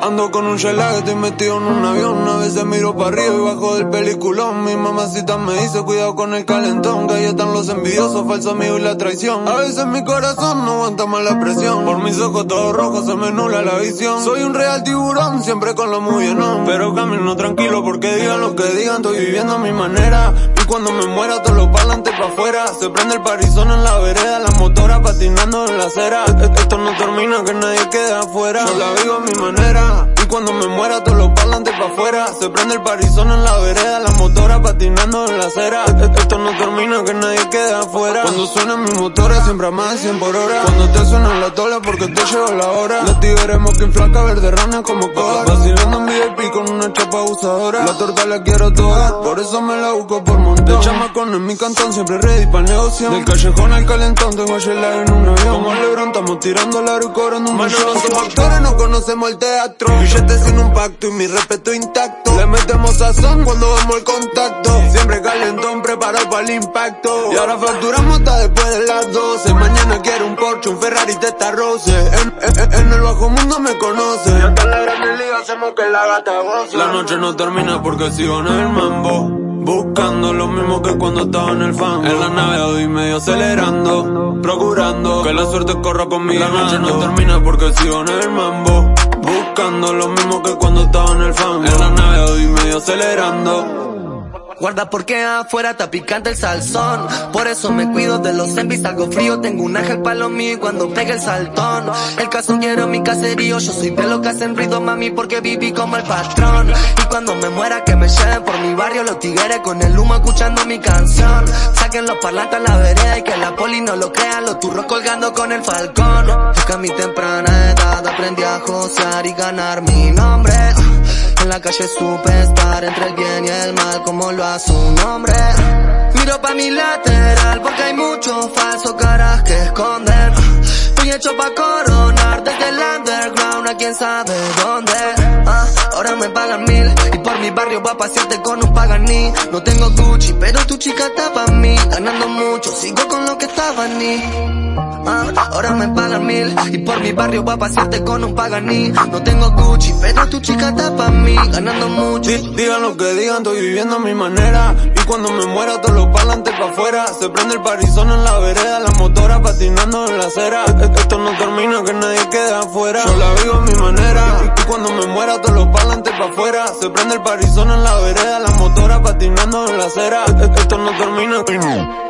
Ando con un que estoy metido en un avión. A veces miro para arriba y bajo del peliculón. Mi mamacita me dice, cuidado con el calentón. Que ahí están los envidiosos, falso amigos y la traición. A veces mi corazón no aguanta más la presión. Por mis ojos todos rojos se me nula la visión. Soy un real tiburón, siempre con lo muy lleno. Pero camino tranquilo porque digan lo que digan, estoy viviendo a mi manera. Cuando me muera, todos los parlantes para afuera. Se prende el parizón en la vereda, la motora patinando en la acera. E-, e-, esto no termina, que nadie queda afuera. Yo la vivo a mi manera. Y cuando me muera todos los parlantes pa' afuera Se prende el parizón en la vereda, la motora patinando en la acera e-, Esto no termina, que nadie queda afuera Cuando suenan mis motores siempre a más de 100 por hora. Cuando te suenan la tola porque te lleva la hora. La tigre que flaca, verde rana como coja Vacilando en VIP con una chapa abusadora. La torta la quiero toda, por eso me la busco por montón. De con en mi cantón, siempre ready para negocio Del callejón al calentón, tengo a en un avión. Como Lebron, estamos tirando la y cobrando un millón. Somos actores, no conocemos el teatro. Billetes sin un pacto y mi respeto intacto. Le metemos sazón cuando vamos al contacto. Siempre calentón, preparado para el impacto. Y ahora después de las 12 Mañana quiero un Porsche, un Ferrari, testa roce. En, en, el bajo mundo me conoce. Y hasta la grande liga hacemos que la gata goce. La noche no termina porque sigo en el mambo Buscando lo mismo que cuando estaba en el fan. En la nave hoy medio acelerando Procurando que la suerte corra conmigo La noche no termina porque sigo en el mambo Buscando lo mismo que cuando estaba en el fan. En la nave hoy medio acelerando Guarda porque afuera está picante el salsón. Por eso me cuido de los envis, algo frío Tengo un ángel para lo mío cuando pegue el saltón. El caso quiero mi caserío Yo soy de lo que hacen ruido mami porque viví como el patrón. Y cuando me muera que me lleven por mi barrio Los tigres con el humo escuchando mi canción. Saquen los parlantes a la vereda y que la poli no lo crea Los turros colgando con el falcón. Es que a mi temprana edad aprendí a josear y ganar mi nombre en la calle supe estar entre el bien y el mal como lo hace un hombre Miro pa' mi lateral porque hay muchos falsos caras que esconder. Estoy hecho pa' coronar desde el underground a quien sabe dónde. Ah, Ahora me pagan mil y por mi barrio voy a pasearte con un paganí No tengo Gucci pero tu chica está pa' mí. Ganando mucho, sigo con lo que estaba ni. Ah, ahora me pagan mil y barrio va a pasearte con un paganí. No tengo Gucci, pero tu chica está pa' mí, ganando mucho. digan lo que digan, estoy viviendo a mi manera. Y cuando me muera, todos los parlantes pa' afuera. Se prende el parizón en la vereda, la motora patinando en la acera. E-, e-, esto no termina, que nadie queda afuera. Yo la vivo a mi manera. Y cuando me muera, todos los parlantes pa' afuera. Se prende el parizón en la vereda, la motora patinando en la acera. E-, esto no termina.